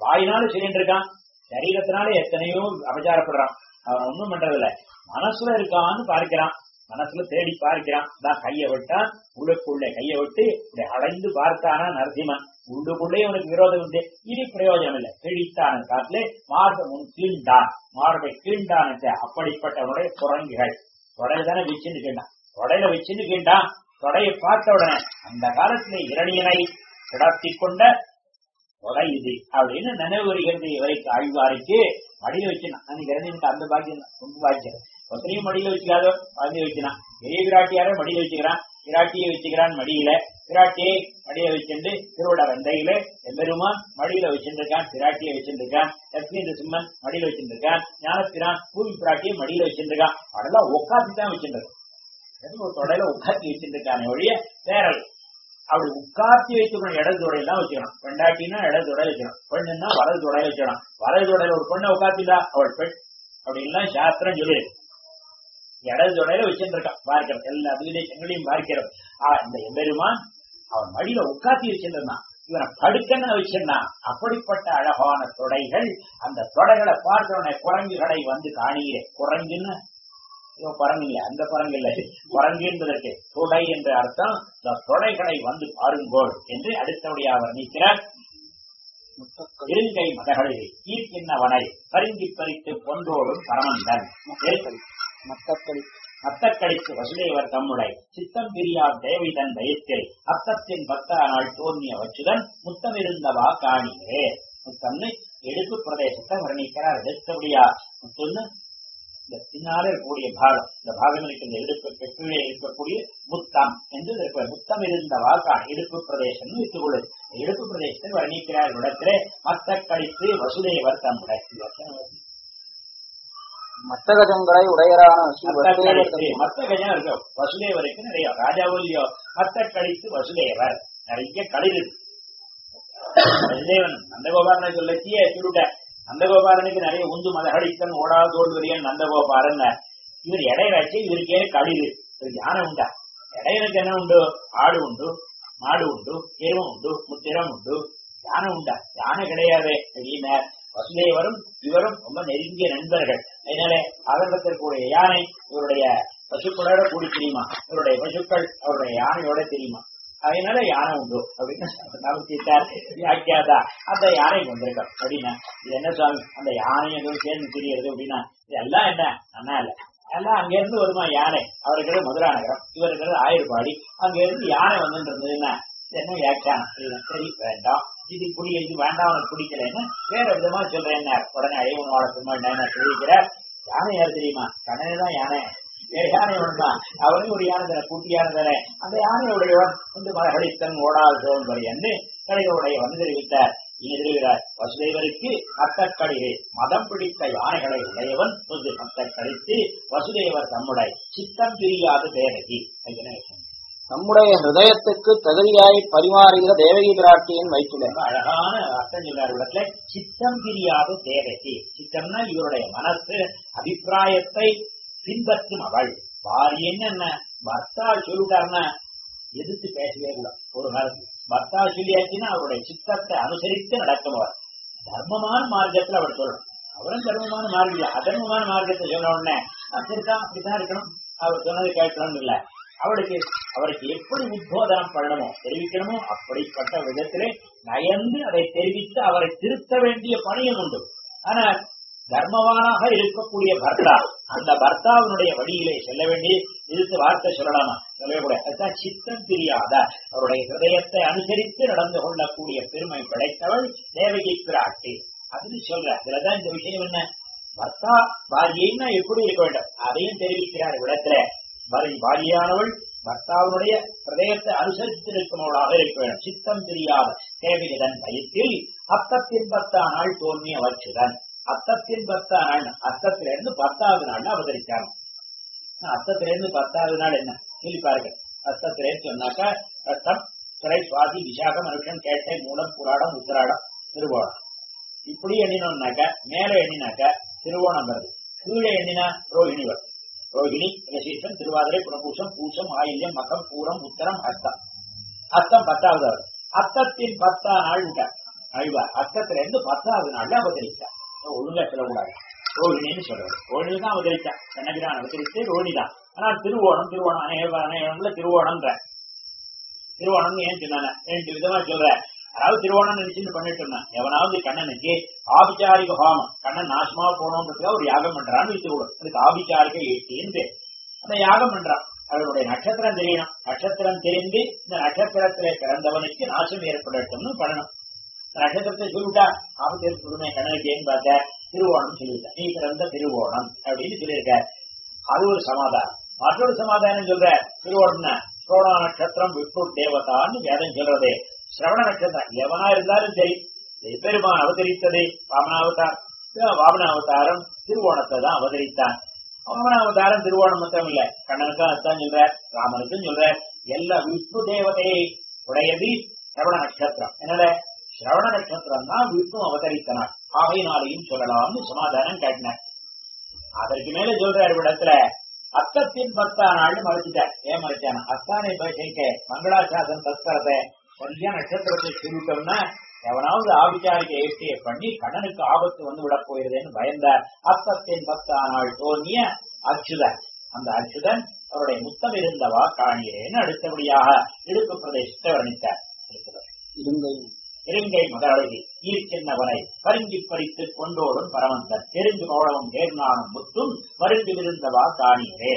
வாயினால சொல்லிட்டு இருக்கான். சரீரத்தினால எத்தனையோ அபச்சாரப்படுறான். அவன் ஒண்ணும் பண்றதில்ல. மனசுல இருக்கான்னு பார்க்கிறான். மனசுல தேடி பார்க்கிறான். தான் கைய விட்டான் உள்ளுக்குள்ளே கைய விட்டு இப்படி அடைந்து பார்த்தானா நரசிம்மன். உள்ளுக்குள்ளே உனக்கு விரோதம் உண்டு. இனி பிரயோஜனம் இல்லை. கிழித்தான காட்டிலே மார்பை முன் கீண்டான் மார்பை கீண்டான அப்படிப்பட்டவனுடைய குரங்குகள் தொடையில தானே வச்சுன்னு கேட்டான் தொடையில வச்சுன்னு கேட்டான் தொடையை பார்த்த உடனே அந்த காலத்துல இரணியனை கிடத்தி கொண்ட தொடை இது அப்படின்னு நினைவு வருகிறது இவரைக்கு ஆழ்வாருக்கு. மடியில வச்சுனா அன்னைக்கு இரணியனுக்கு அந்த பாக்கியம் ரொம்ப பாக்கியம். ஒத்தனையும் மடியில வச்சுக்காதோ? குழந்தைய வச்சுனான் பெரிய விராட்டியார மடியில வச்சுக்கிறான். விராட்டியை வச்சுக்கிறான் மடியில. பிராட்டியை மடியில வச்சிருந்து திருவிட வெந்தையில எம்பெருமான் மடியில வச்சிருக்கான் பிராட்டியை வச்சுருக்கான் லட்சுமி சிம்மன் மடியில வச்சிருக்கான் ஞானத்திரான் பூமி பிராட்டியை மடியில வச்சிருக்கான் அதெல்லாம் உட்காந்து தான் வச்சிருக்கான் ஒரு தொடையில உட்காத்தி வச்சுருக்கானே ஒழிய பேரல் அப்படி உட்காத்தி வைத்துக்கணும் இடது தொடையில தான் வச்சுக்கணும் பெண்டாட்டினா இடது தொடையில வச்சுக்கணும் பெண்ணுன்னா வலது தொடையில வச்சுக்கணும் வலது தொடையில ஒரு பெண்ணை உட்காத்திடா அவள் பெண். அப்படின்லாம் சாஸ்திரம் சொல்லியிருக்கு இடது தொடையில வச்சுருக்கான் பார்க்கிறோம் எல்லா விதேசங்களையும் பார்க்கிறோம் இந்த எம்பெருமான் அவன் மடியில உட்காத்தி வச்சிருந்தான் இவனை படுக்கன்னு வச்சிருந்தான் அப்படிப்பட்ட அழகான தொடைகள் அந்த தொடைகளை பார்க்கிறவனை குரங்குகளை வந்து காணுகிறேன் குரங்குன்னு? இவன் குரங்கு இல்லை அந்த குரங்கு இல்லை. குரங்கு என்பதற்கு தொடை என்ற அர்த்தம். இந்த தொடைகளை வந்து பாருங்கோள் என்று அடுத்தபடியாக வர்ணிக்கிறார் இருங்கை மதகளில் ஈர்க்கின்னவனை பரிந்தி பறித்து கொண்டோடும் பரமந்தன் மத்தக்களி மத்தக்களிக்கு வசுதேவர் தம்முடைய சித்தம் பிரியா தேவிதன் தயத்தில் அத்தத்தின் பத்தானால் தோன்றிய வச்சுதன் முத்தமிருந்தவா காணியே முத்தம்னு எடுப்பு பிரதேசத்தை வர்ணிக்கிறார் எடுத்தபடியா முத்தம்னு இந்த பின்னால இருக்கக்கூடிய பாகம் இந்த பாகம் இருக்கின்ற எடுப்பு கீழே இருக்கக்கூடிய முத்தம் என்று இருப்ப முத்தம் இருந்த வாக்கா இடுப்பு பிரதேசம் வைத்துக் கொள்ளுது இடுப்பு பிரதேசத்தை வர்ணிக்கிறார் இடத்திலே மத்த கழித்து வசுதேவர் தம்முடைய மத்தகஜங்களை உடையரான ஸ்ரீ மத்த வசுதேவர் கழித்து மத்த கஜம் இருக்கு. வசுதேவருக்கு நிறைய ராஜாவுலியோ மத்த கழித்து வசுதேவர். நிறைய இருக்கு. வசுதேவன் நந்தகோபாலனை சொல்லச்சியே சுருட்ட நந்தகோபாலனுக்கு நிறைய உந்து மதகடித்தன் ஓடா தோல்வரியன் நந்தகோபாலன். இவர் இடையிலாச்சு இவருக்கே களிர் இவருக்கு யானை உண்டா? இடையனுக்கு என்ன உண்டு? ஆடு உண்டு மாடு உண்டு எருவம் உண்டு முத்திரம் உண்டு. யானை உண்டா? யானை கிடையாது. அப்படின்னு வசுதேவரும் இவரும் ரொம்ப நெருங்கிய நண்பர்கள். அதனால ஆரம்பத்திற்குரிய யானை இவருடைய பசுக்களோட கூடி தெரியுமா? இவருடைய பசுக்கள் அவருடைய யானையோட தெரியுமா? அதனால யானை உண்டு. அப்படின்னு நமச்சிட்டார் வியாக்கியாதா? அந்த யானை வந்திருக்கோம் அப்படின்னா இது என்ன சுவாமி? அந்த யானை எதுவும் சேர்ந்து தெரியுது அப்படின்னா இதெல்லாம் என்ன? அண்ணா இல்ல. எல்லாம் அங்க இருந்து வருமா? யானை. அவருக்கு மதுரா நகரம் இவருக்கு ஆயிரப்பாடி அங்க இருந்து யானை வந்துட்டு இருந்ததுன்னா என்ன வியாக்கியானம்? சரி வேண்டாம். இது புளி இது வேண்டாம் உனக்கு பிடிக்கலன்னு வேற விதமா சொல்றேன் உடனே அழைவன் வாழ சும்மா என்ன தெரிவிக்கிறார் யானை யார் தெரியுமா? கண்ணனே தான் யானை. வேற யானை ஒன்றுதான் அவனே ஒரு யானை தானே கூட்டி யானை தானே அந்த யானையுடையவன் வந்து மலகடித்தன் ஓடாது சோன்பரி என்று கடைகளுடைய வந்து தெரிவித்தார். இனி தெரிகிறார் வசுதேவருக்கு கத்தக்கடிகை மதம் பிடித்த யானைகளை உடையவன் வந்து கத்தக்கடித்து வசுதேவர் தம்முடைய சித்தம் பிரியாத தேவகி நம்முடைய ஹிருதயத்துக்கு தகுதியாய் பரிமாறுகிற தேவகி பிராட்டியின் வயிற்றில. அழகான அர்த்தம் சொல்றார் இடத்துல சித்தம் பிரியாத தேவகி. சித்தம்னா இவருடைய மனசு அபிப்பிராயத்தை பின்பற்றும் அவள். பாரியன்னு என்ன பர்த்தா சொல்லிட்டாருன்னா எதிர்த்து பேசவே கூடாது ஒரு காலத்துல பர்த்தா சொல்லியாச்சுன்னா அவருடைய சித்தத்தை அனுசரித்து நடக்குமவர் தர்மமான மார்க்கத்துல அவர் சொல்லணும். அவரும் தர்மமான மார்க்கம் அதர்மமான மார்க்கத்தை சொன்ன உடனே அப்படித்தான் அப்படித்தான் இருக்கணும். அவர் சொன்னது கேட்கணும்னு இல்லை. அவளுக்கு அவருக்கு எப்படி உத்போதனம் பண்ணணுமோ தெரிவிக்கணுமோ அப்படிப்பட்ட விதத்திலே நயந்து அதை தெரிவித்து அவரை திருத்த வேண்டிய பணியும் உண்டு. ஆனால் தர்மவானாக இருக்கக்கூடிய பர்த்தா அந்த பர்த்தாவினுடைய வழியிலே செல்ல வேண்டிய இதுக்கு வார்த்தை சொல்லலாமா? சொல்லவே கூட அதுதான் சித்தம் பிரியாத. அவருடைய ஹிருதயத்தை அனுசரித்து நடந்து கொள்ளக்கூடிய பெருமை படைத்தவள் தேவகி பிராட்டி. அப்படின்னு சொல்ற இதுலதான் இந்த விஷயம் என்ன? பர்த்தா பாரியைன்னா எப்படி இருக்க வேண்டும்? அதையும் தெரிவிக்கிறார் இடத்துல பாரியானவள் பர்த்தாவுடைய ஹிருதயத்தை அனுசரித்திருக்கிறவளாக இருக்க வேண்டும் சித்தம் தெரியாத தேவகிதன் பயத்தில் அத்தத்தின் பத்தா நாள் தோன்றிய வச்சுடன் அத்தத்தின் பத்தா நாள் அத்தத்திலிருந்து பத்தாவது நாள் அவதரிச்சாங்க அத்தத்திலிருந்து பத்தாவது நாள் என்ன? சொல்லி பாருங்க. அத்தத்திலேருந்து சொன்னாக்கா அத்தம் துறை சுவாதி விசாகம் மனுஷன் கேட்டை மூலம் புராடம் உத்திராடம் திருவோணம். இப்படி எண்ணினோம்னாக்க மேல எண்ணினாக்க திருவோணம் வருது. கீழே எண்ணினா ரோஹிணி வரும். ரோஹிணி விசேஷம் திருவாதிரை புனபூசம் பூசம் ஆயில்யம் மகம் பூரம் உத்தரம் அஸ்தம் அஸ்தம் பத்தாவது வரும் அத்தத்தின் பத்தா நாள் விட்டார் அழிவார் அத்தத்துல இருந்து பத்தாவது நாள்ல அவதரிச்சார் ஒழுங்கா சொல்லக்கூடாது ரோஹிணின்னு சொல்றாரு ரோஹிணி தான் அவதரிச்சா கண்ணகிரான் அவதரித்து ரோஹிணி தான் ஆனா திருவோணம் திருவோணம் அநேக அநேகம்ல திருவோணம்ன்ற திருவோணம்னு ஏன் சொன்னாங்க ரெண்டு விதமா சொல்ற அதாவது திருவோணம் நினைச்சுன்னு பண்ணிட்டு இருந்தான். எவனாவது கண்ணனுக்கு ஆபிச்சாரிக ஹோமம் கண்ணன் நாசமா போனோன்றதுக்காக ஒரு யாகம் பண்றான்னு வச்சுக்கணும் அதுக்கு ஆபிச்சாரிக எட்டின்னு பேர். அந்த யாகம் பண்றான். அவனுடைய நட்சத்திரம் தெரியணும். நட்சத்திரம் தெரிந்து இந்த நட்சத்திரத்திலே பிறந்தவனுக்கு நாசம் ஏற்படட்டும்னு பண்ணணும். நட்சத்திரத்தை சொல்லிவிட்டா ஆபத்து ஏற்படுமே கண்ணனுக்கு ஏன்னு பார்த்த? திருவோணம் சொல்லிவிட்டா. நீ பிறந்த திருவோணம் அப்படின்னு சொல்லியிருக்க அது ஒரு சமாதானம். மற்றொரு சமாதானம் சொல்ற திருவோணம்னா சோழ நட்சத்திரம் விஷ்ணு தேவதான்னு வேதம் சொல்றதே. சிரவண நட்சத்திரம் எவனா இருந்தாலும் சரி பெருமான் அவதரித்ததே வாமனாவதார் வாமனாவதாரம் திருவோணத்தை தான் அவதரித்தான் வாமனாவதாரம் திருவோணம் மட்டும் இல்ல கண்ணனுக்கும் அதுதான் சொல்ற ராமனுக்கும் சொல்ற எல்லா விஷ்ணு தேவதையை உடையது சிரவண நட்சத்திரம் என்னட சிரவண நட்சத்திரம் தான் விஷ்ணு அவதரித்தனார் ஆகையினாலையும் சொல்லலாம்னு சமாதானம் கேட்டினார் அதற்கு மேல சொல்றாரு இடத்துல அத்தத்தின் பத்தா நாள் மறைச்சிட்டார் ஏன் மறைச்சான அத்தானை பேசிக்க மங்களாசாசன் தஸ்கரத்தை சரியா நட்சத்திரத்தை சொல்லிட்டோம்னா எவனாவது ஆபிச்சாரிக்க ஏற்றிய பண்ணி கண்ணனுக்கு ஆபத்து வந்து விட போயிருதுன்னு பயந்தார். அத்தத்தின் பத்தா நாள் தோன்றிய அச்சுதன் அந்த அச்சுதன் அவருடைய முத்தம் இருந்தவா காணியேன்னு அடுத்தபடியாக இடுப்பு பிரதேசத்தை வர்ணித்தார். இலங்கை முதலழகி ஈர்க்கின்றவரை பருங்கி பறித்து கொண்டோடும் பரமந்தன் தெரிந்து கோளமும் நேர்நானும் முத்தும் மருந்து விருந்தவா காணீரே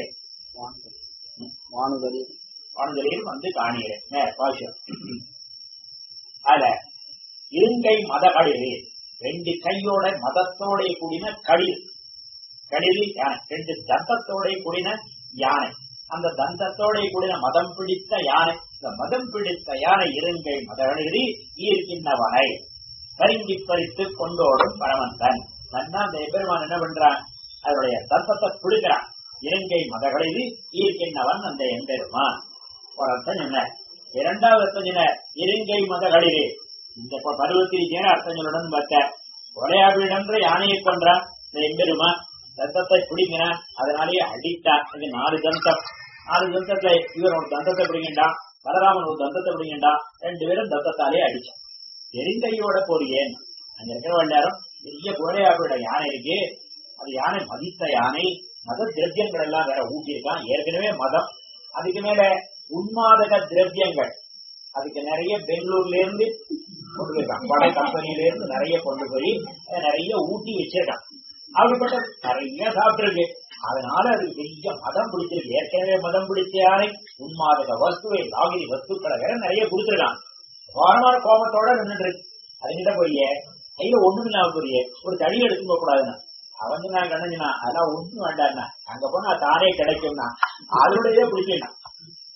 வானுதலில் வானுதலில் வந்து காணீரே நே, அல இருங்கை மத மதகளிலே ரெண்டு கையோட மதத்தோட கூடின களிர் களிரில் யானை ரெண்டு தந்தத்தோட கூடின யானை. அந்த தந்தத்தோட கூடின மதம் பிடித்த யானை இந்த மதம் பிடித்த யானை இருங்கை மதகளில் ஈர்க்கின்றவனை. பருங்கி பறித்து கொண்டோடும் பரமந்தன். நன்னா அந்த எபெருமான் என்ன பண்றான்? அதனுடைய தந்தத்தை பிடிக்கிறான் இலங்கை மதகளில் ஈர்க்கின்றவன் அந்த எம்பெருமான். ஒரு அர்த்தம் என்ன? இரண்டாவது அர்த்தம் என்ன? இலங்கை மதகளிலே இந்த ப- பருவத்தில் அர்த்தங்களுடன் பார்த்த உடையாபிடன்ற யானையை கொன்றான். எம்பெருமா தந்தத்தை பிடிங்கினான் அதனாலேயே அடித்தான் இது நாலு தந்தம். நாலு தந்தத்தை இவர் ஒரு தந்தத்தை பிடிங்கின்றான் பலராமன் ஒரு தந்தத்தை பிடிங்கின்றான் ரெண்டு பேரும் தந்தத்தாலே அடிச்சான். பெருங்கையோட போறியேன் அங்க இருக்கிற நேரம் பெரிய கோடையாபிட யானை இருக்கு. அது யானை மதித்த யானை. மத திரவியங்கள் எல்லாம் வேற ஊட்டியிருக்கான். ஏற்கனவே மதம். அதுக்கு மேல உன்மாதக திரவியங்கள். அதுக்கு நிறைய பெங்களூர்ல இருந்து கொண்டு போயிருக்கான் படை கம்பெனில இருந்து நிறைய கொண்டு போய் நிறைய ஊட்டி வச்சிருக்கான். அப்படிப்பட்ட நிறைய சாப்பிட்டுருக்கு. அதனால அது பெரிய மதம் பிடிச்சிருக்கு ஏற்கனவே மதம் பிடிச்ச உன்மாதக வஸ்துவை லாகிரி வஸ்துக்களை வேற நிறைய கொடுத்துருக்கான். வாரமான கோபத்தோட நின்றுட்டு இருக்கு. அதுகிட்ட போய் கையில ஒண்ணும் இல்லாம போய் ஒரு தடி எடுத்து போக கூடாதுன்னா. அவன் நான் கண்ணஞ்சினா அதெல்லாம் ஒண்ணும் வேண்டாம்னா அங்க போனா தானே கிடைக்கும்னா அதோடய பிடிக்கணும்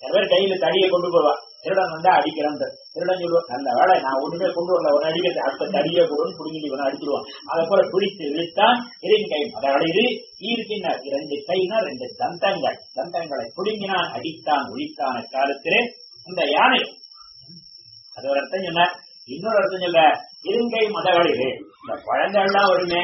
சில பேர் கையில தடியை கொண்டு போவா? திருடன் வந்தா அடிக்கிறான் திருடன் சொல்லுவான் நல்ல வேலை நான் ஒண்ணுமே கொண்டு வரல ஒரு அடிக்கிறது அடுத்த தடியை கொடுன்னு புடுங்கிட்டு இவனை அடிச்சிருவான். அதை போல பிடித்து இழுத்தான் இறைங்கை மதகளிது ஈர்க்கின்ற இரண்டு கைனா ரெண்டு தந்தங்கள். தந்தங்களை புடுங்கினான் அடித்தான் ஒழித்தான காலத்திலே இந்த யானை அது ஒரு அர்த்தம் சொன்ன இன்னொரு அர்த்தம் சொல்ல இருங்கை மதகளிலே இந்த குழந்தைகள்லாம் வருமே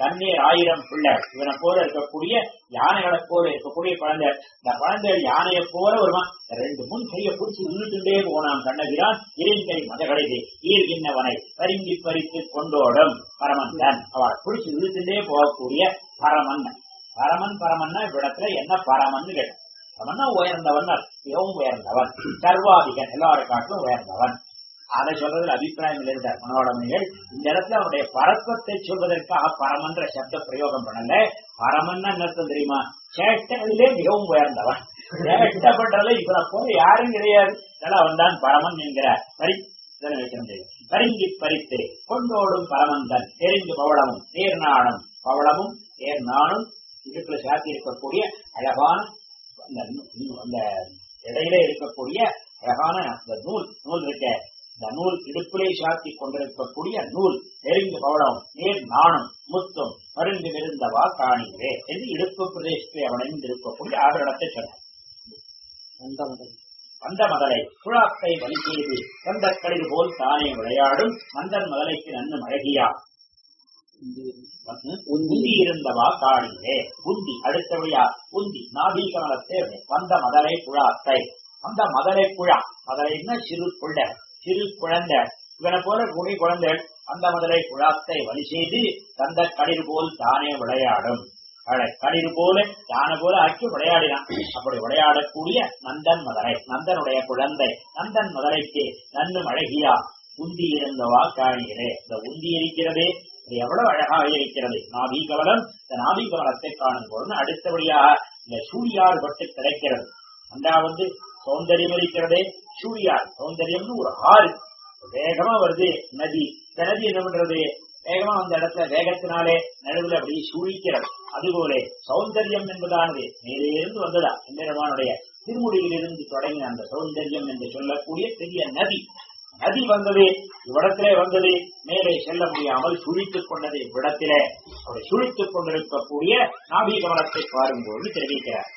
தண்ணீர் ஆயிரம் பிள்ளை இவனை போல இருக்கக்கூடிய யானைகளை போல இருக்கக்கூடிய குழந்தை. இந்த குழந்தைகள் யானையை போல வருவான் ரெண்டு முன் கையை பிடிச்சி உள்ளுட்டுண்டே போனான் கண்ணகிரான் இருங்கை மதகளிலே ஈர்கின்றவனை பரிங்கி பறித்து கொண்டோடும் பரமந்தன். அவள் பிடிச்சி இழுத்துட்டே போகக்கூடிய பரமன் பரமன் பரமன்னா இவ்விடத்துல என்ன பரமன்னு கேட்டான் பரமன்னா உயர்ந்தவன் மிகவும் உயர்ந்தவன். சர்வாதிகன் எல்லாரை காட்டிலும் உயர்ந்தவன். அதை சொல்றதுல அபிப்பிராயம் இருந்தார் மனோடமைகள் இந்த இடத்துல அவருடைய பரத்வத்தை சொல்வதற்காக பரமன்ற சப்த பிரயோகம் பண்ணல. பரமன்னா என்ன அர்த்தம் தெரியுமா? சேட்டைகளிலே மிகவும் உயர்ந்தவன். சேட்டப்பட்டதுல இவனை போல யாரும் கிடையாது. அவன் தான் பரமன் என்கிறார். பரி பரிங்கி பறித்து கொண்டோடும் பரமந்தன் தெரிந்து பவளமும் நேர்நாணம் பவளமும் நேர்நாணும் இடுப்புல சாத்தி இருக்கக்கூடிய அழகான அந்த அந்த இடையில இருக்கக்கூடிய அழகான அந்த நூல். நூல் இருக்க. இந்த நூல் இடுப்பிலே சாத்தி கொண்டிருக்கக்கூடிய நூல் நெருங்கி பவளம் நேர் நாணம் முத்தும் மருந்து இருந்தவா காணிகளே என்று இடுப்பு பிரதேசத்தை அவன் இருக்கக்கூடிய ஆதரடத்தை சொன்னார். அந்த முதல் குழாத்தை வழி செய்து கந்தக்களிர் போல் தானே விளையாடும் மந்தன் மதலைக்கு நன்னு அழகியா உந்தி. இருந்தவா காணிலே உந்தி அடுத்தபடியா உந்தி நாபீகமலத்தே வந்த மதலை குழாத்தை. அந்த மதலை குழா மதலைன்னா சிறு குழந்தை சிறு குழந்தை இவனை போல குடி குழந்தை அந்த முதலை குழாத்தை வழி செய்து தந்த களிர் போல் தானே விளையாடும். அழ- போல தானே போல ஆக்கி விளையாடினான். அப்படி விளையாடக்கூடிய நந்தன் மதலை நந்தனுடைய குழந்தை நந்தன் மதலைக்கு நன்னும் அழகியா உந்தி இருந்தவா காணிகளே இந்த உந்தி இருக்கிறதே எவ்வளவு அழகாக இருக்கிறது. நாபி கவலம் இந்த நாபி கவலத்தை காணும் பொழுது அடுத்தபடியாக இந்த சூரியாறு பட்டு கிடைக்கிறது அண்டா வந்து சௌந்தரியம் இருக்கிறதே சூரியா சௌந்தரியம்னு ஒரு ஆறு. வேகமா வருது நதி. இந்த நதி என்ன பண்றது? வேகமா அந்த இடத்துல வேகத்தினாலே நடுவில் அப்படியே சூழிக்கிறது அதுபோல சௌந்தரியம் என்பதானது. மேலே இருந்து வந்ததா? எம்பெருமானுடைய திருமுடியிலிருந்து தொடங்கின அந்த சௌந்தரியம் என்று சொல்லக்கூடிய பெரிய நதி. நதி வந்தது இவ்விடத்திலே வந்தது. மேலே செல்ல முடியாமல் சுழித்துக் கொண்டது இவ்விடத்திலே. அப்படி சுழித்துக் கொண்டிருக்கக்கூடிய நாபி கவனத்தை பாரும்போது தெரிவிக்கிறார்.